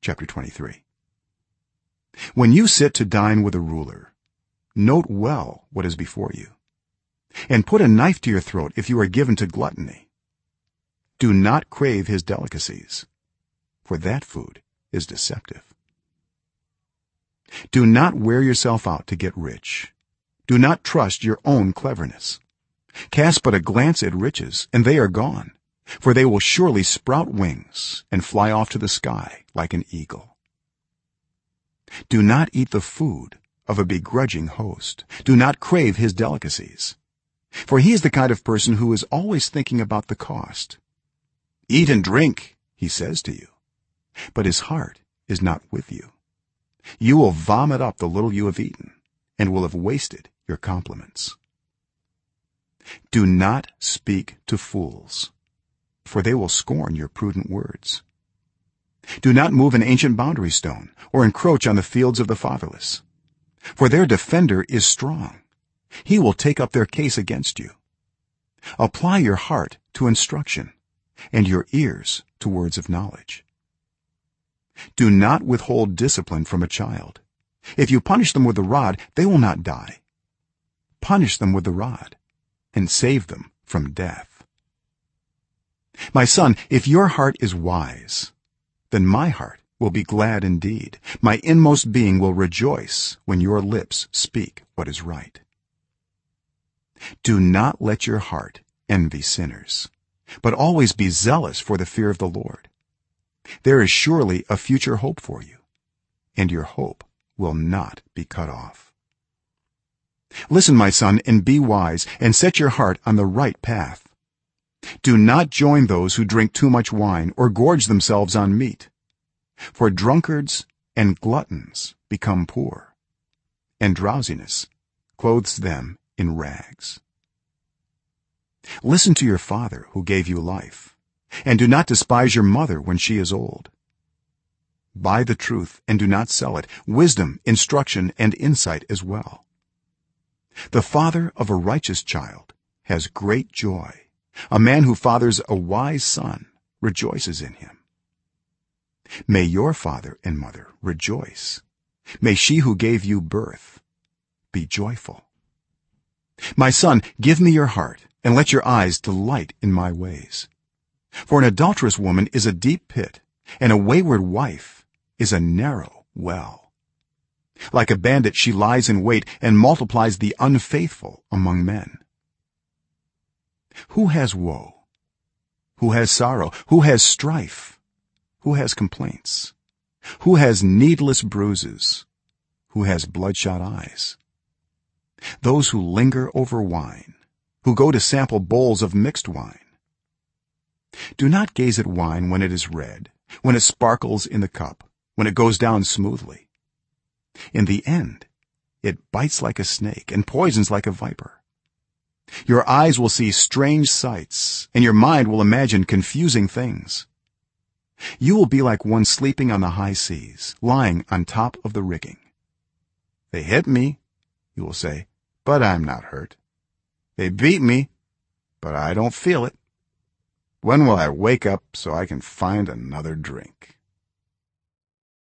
chapter 23 when you sit to dine with a ruler note well what is before you and put a knife to your throat if you are given to gluttony. Do not crave his delicacies for that food is deceptive. Do not wear yourself out to get rich. Do not trust your own cleverness. Cast but a glance at riches and they are gone for they will surely sprout wings and fly off to the sky like an eagle. Do not eat the food of a begrudging host. Do not crave his delicacies. For he is the kind of person who is always thinking about the cost. Eat and drink he says to you but his heart is not with you. You will vomit up the little you have eaten and will have wasted your compliments. Do not speak to fools for they will scorn your prudent words. Do not move an ancient boundary stone or encroach on the fields of the fatherless for their defender is strong. He will take up their case against you. Apply your heart to instruction and your ears to words of knowledge. Do not withhold discipline from a child. If you punish them with the rod they will not die. Punish them with the rod and save them from death my son if your heart is wise then my heart will be glad indeed. My inmost being will rejoice when your lips speak what is right. Do not let your heart envy sinners but always be zealous for the fear of the lord. There is surely a future hope for you and your hope will not be cut off. Listen my son and be wise and set your heart on the right path do not join those who drink too much wine or gorge themselves on meat. For drunkards and gluttons become poor and drowsiness clothes them in rags. Listen to your father who gave you life and do not despise your mother when she is old. Buy the truth and do not sell it wisdom instruction and insight as well. The father of a righteous child has great joy a man who fathers a wise son rejoices in him. May your father and mother rejoice. May she who gave you birth be joyful. My son give me your heart and let your eyes delight in my ways. For an adulterous woman is a deep pit and a wayward wife is a narrow well. Like a bandit she lies in wait and multiplies the unfaithful among men who has woe? Who has sorrow? Who has strife? Who has complaints? Who has needless bruises? Who has bloodshot eyes? Those who linger over wine who go to sample bowls of mixed wine. Do not gaze at wine when it is red when it sparkles in the cup when it goes down smoothly. In the end it bites like a snake and poisons like a viper your eyes will see strange sights and your mind will imagine confusing things. You will be like one sleeping on the high seas lying on top of the rigging. They hit me you will say but i'm not hurt. They beat me but i don't feel it. When will i wake up so i can find another drink